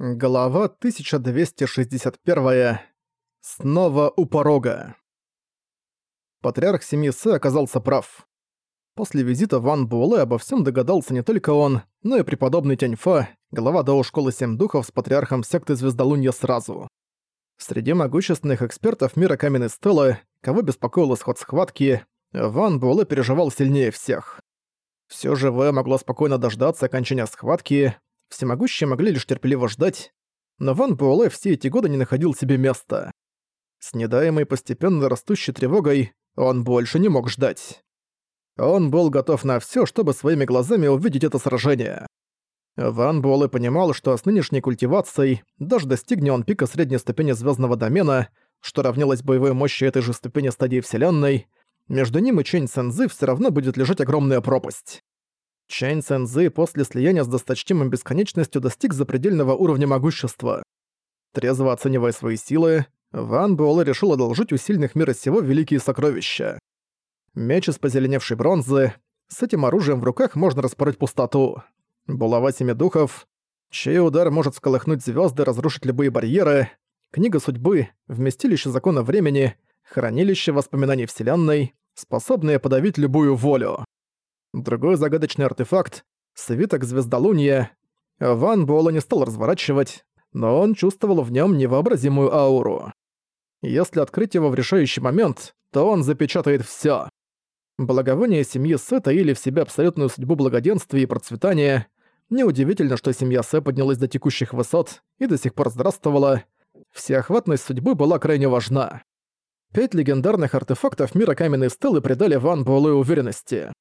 Глава 1261. Снова у порога. Патриарх семьи Сэ оказался прав. После визита Ван Буэлэ обо всем догадался не только он, но и преподобный Тяньфа, глава Дао Школы Семь Духов с патриархом секты Звездолунья сразу. Среди могущественных экспертов мира Каменной Стелы, кого беспокоил исход схватки, Ван Буэлэ переживал сильнее всех. Всё живое могло спокойно дождаться окончания схватки, Всемогущие могли лишь терпеливо ждать, но Ван Буэлэ все эти годы не находил себе места. С недаемой постепенно растущей тревогой он больше не мог ждать. Он был готов на всё, чтобы своими глазами увидеть это сражение. Ван Буэлэ понимал, что с нынешней культивацией, даже достигнет он пика средней ступени звездного домена, что равнялось боевой мощи этой же ступени стадии Вселенной, между ним и Чэнь Цэнзы всё равно будет лежать огромная пропасть. Чэнь Цэнзы после слияния с досточтимым бесконечностью достиг запредельного уровня могущества. Трезво оценивая свои силы, Ван Буэлэ решил одолжить у сильных мира сего великие сокровища. Меч из позеленевшей бронзы. С этим оружием в руках можно распороть пустоту. Булава семи духов, чей удар может сколыхнуть звезды, разрушить любые барьеры. Книга судьбы, вместилище закона времени, хранилище воспоминаний Вселенной, способное подавить любую волю. Другой загадочный артефакт — свиток звездолуния. Ван Буэлла не стал разворачивать, но он чувствовал в нем невообразимую ауру. Если открыть его в решающий момент, то он запечатает все. Благовония семьи Сэ таили в себе абсолютную судьбу благоденствия и процветания. Неудивительно, что семья Сэ поднялась до текущих высот и до сих пор здравствовала. Всеохватность судьбы была крайне важна. Пять легендарных артефактов мира каменной стелы придали Ван Буэлэ уверенности.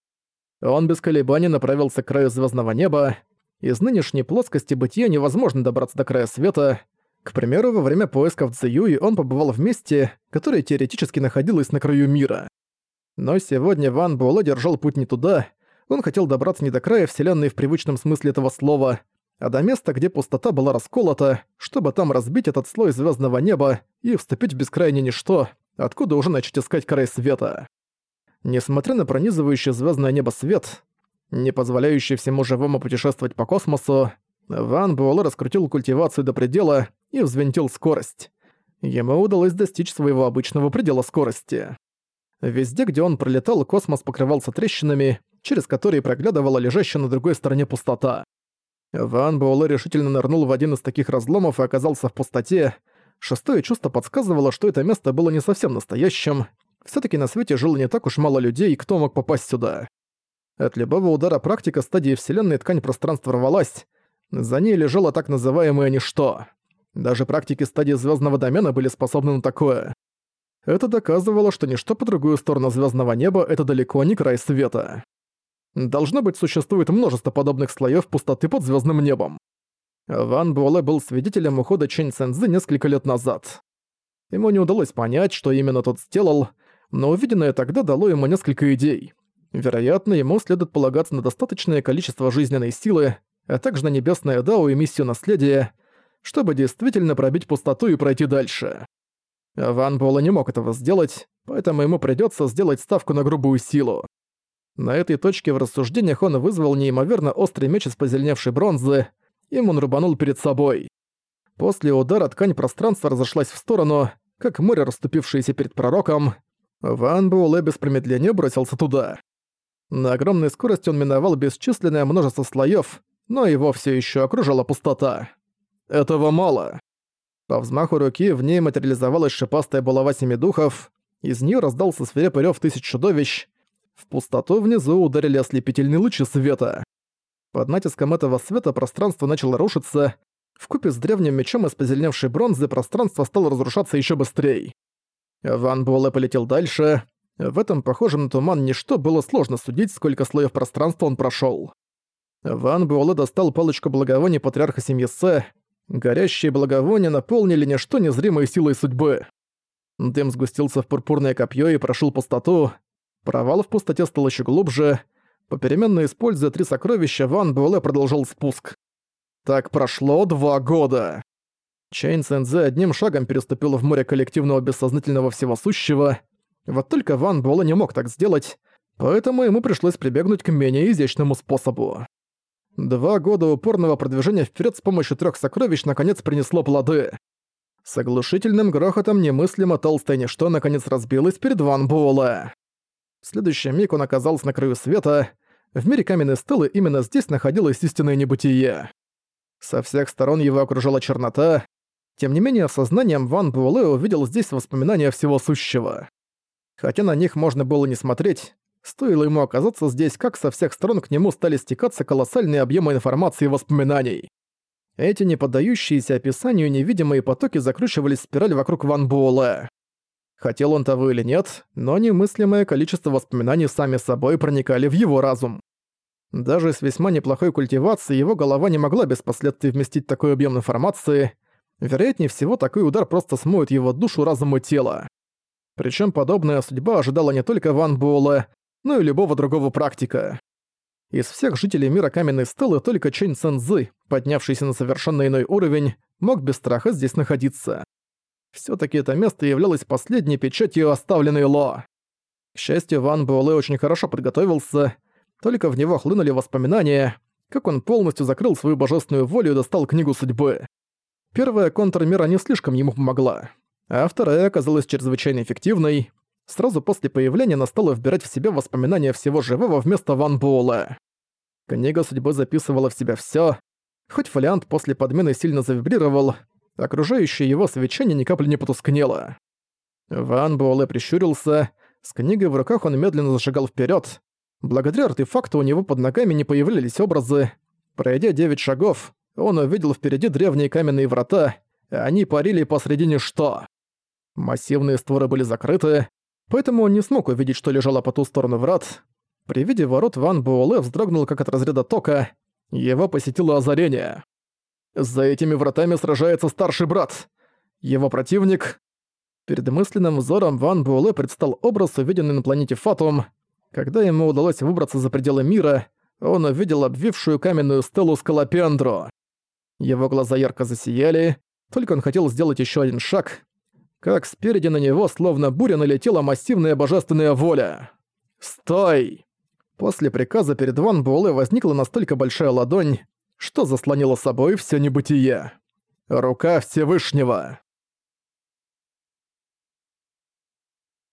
Он без колебаний направился к краю звездного неба. Из нынешней плоскости бытия невозможно добраться до края света. К примеру, во время поисков Цзюи он побывал в месте, которое теоретически находилось на краю мира. Но сегодня Ван Буэлэ держал путь не туда. Он хотел добраться не до края Вселенной в привычном смысле этого слова, а до места, где пустота была расколота, чтобы там разбить этот слой звездного неба и вступить в бескрайнее ничто, откуда уже начать искать край света. Несмотря на пронизывающий звездное небо свет, не позволяющий всему живому путешествовать по космосу, Ван Буэлэ раскрутил культивацию до предела и взвинтил скорость. Ему удалось достичь своего обычного предела скорости. Везде, где он пролетал, космос покрывался трещинами, через которые проглядывала лежащая на другой стороне пустота. Ван Буэлэ решительно нырнул в один из таких разломов и оказался в пустоте. Шестое чувство подсказывало, что это место было не совсем настоящим, Всё-таки на свете жило не так уж мало людей, кто мог попасть сюда. От любого удара практика стадии Вселенной ткань пространства рвалась, за ней лежало так называемое ничто. Даже практики стадии звездного домена были способны на такое. Это доказывало, что ничто по другую сторону звездного неба — это далеко не край света. Должно быть, существует множество подобных слоев пустоты под звездным небом. Ван Буэлэ был свидетелем ухода Чэнь Цэнзы несколько лет назад. Ему не удалось понять, что именно тот сделал — но увиденное тогда дало ему несколько идей. Вероятно, ему следует полагаться на достаточное количество жизненной силы, а также на небесное Дао и миссию наследия, чтобы действительно пробить пустоту и пройти дальше. Ван Буэлэ не мог этого сделать, поэтому ему придётся сделать ставку на грубую силу. На этой точке в рассуждениях он вызвал неимоверно острый меч из позеленевшей бронзы, им он рубанул перед собой. После удара ткань пространства разошлась в сторону, как море, расступившееся перед пророком, Ван Буэлэ без промедления бросился туда. На огромной скорости он миновал бесчисленное множество слоев, но его все еще окружала пустота. Этого мало. По взмаху руки в ней материализовалась шипастая булава семи духов, из нее раздался свирепый рёв тысяч чудовищ, в пустоту внизу ударили ослепительные лучи света. Под натиском этого света пространство начало рушиться, вкупе с древним мечом из позеленевшей бронзы пространство стало разрушаться еще быстрее. Ван Буэлэ полетел дальше. В этом похожем на туман ничто было сложно судить, сколько слоев пространства он прошёл. Ван Буэлэ достал палочку благовоний патриарха семьи Сэ. Горящие благовония наполнили ничто незримой силой судьбы. Дым сгустился в пурпурное копье и прошел пустоту. Провал в пустоте стал еще глубже. Попеременно используя три сокровища, Ван Буэлэ продолжил спуск. Так прошло два года. Чейн Цэнзэ одним шагом переступил в море коллективного бессознательного всего сущего. Вот только Ван Буэлэ не мог так сделать, поэтому ему пришлось прибегнуть к менее изящному способу. Два года упорного продвижения вперед с помощью трех сокровищ наконец принесло плоды. С оглушительным грохотом немыслимо толстое ничто наконец разбилось перед Ван Буэлэ. В следующий миг он оказался на краю света. В мире каменной стелы именно здесь находилось истинное небытие. Со всех сторон его окружала чернота. Тем не менее, сознанием Ван Буэлэ увидел здесь воспоминания всего сущего. Хотя на них можно было не смотреть, Стоило ему оказаться здесь, как со всех сторон к нему стали стекаться колоссальные объемы информации и воспоминаний. Эти неподдающиеся описанию невидимые потоки закручивались спираль вокруг Ван Буэлэ. Хотел он того или нет, но немыслимое количество воспоминаний сами собой проникали в его разум. Даже с весьма неплохой культивацией его голова не могла без последствий вместить такой объем информации. Вероятнее всего, такой удар просто смоет его душу, разум и тело. Причем подобная судьба ожидала не только Ван Буэлэ, но и любого другого практика. Из всех жителей мира каменной стелы только Чэнь Цэнзы, поднявшийся на совершенно иной уровень, мог без страха здесь находиться. Всё-таки это место являлось последней печатью оставленной Ло. К счастью, Ван Буэлэ очень хорошо подготовился, только в него хлынули воспоминания, как он полностью закрыл свою божественную волю и достал книгу судьбы. Первая контрмера не слишком ему помогла, а вторая оказалась чрезвычайно эффективной, Сразу после появления она стала вбирать в себя воспоминания всего живого вместо Ван Буэлла. Книга судьбы записывала в себя всё. Хоть фолиант после подмены сильно завибрировал, окружающее его свечение ни капли не потускнело. Ван Буэлэ прищурился, с книгой в руках он медленно зашагал вперёд. Благодаря артефакту у него под ногами не появлялись образы. Пройдя девять шагов, он увидел впереди древние каменные врата, они парили посредине что. Массивные створы были закрыты, поэтому он не смог увидеть, что лежало по ту сторону врат. При виде ворот Ван Буэлэ вздрогнул как от разряда тока, его посетило озарение. За этими вратами сражается старший брат. Его противник... Перед мысленным взором Ван Буэлэ предстал образ, увиденный на планете Фатум. Когда ему удалось выбраться за пределы мира, он увидел обвившую каменную стелу Скалопендро. Его глаза ярко засияли, только он хотел сделать еще один шаг, как спереди на него словно буря налетела массивная божественная воля. «Стой!» После приказа перед Ван Буэлэ возникла настолько большая ладонь, что заслонила собой все небытие. Рука Всевышнего.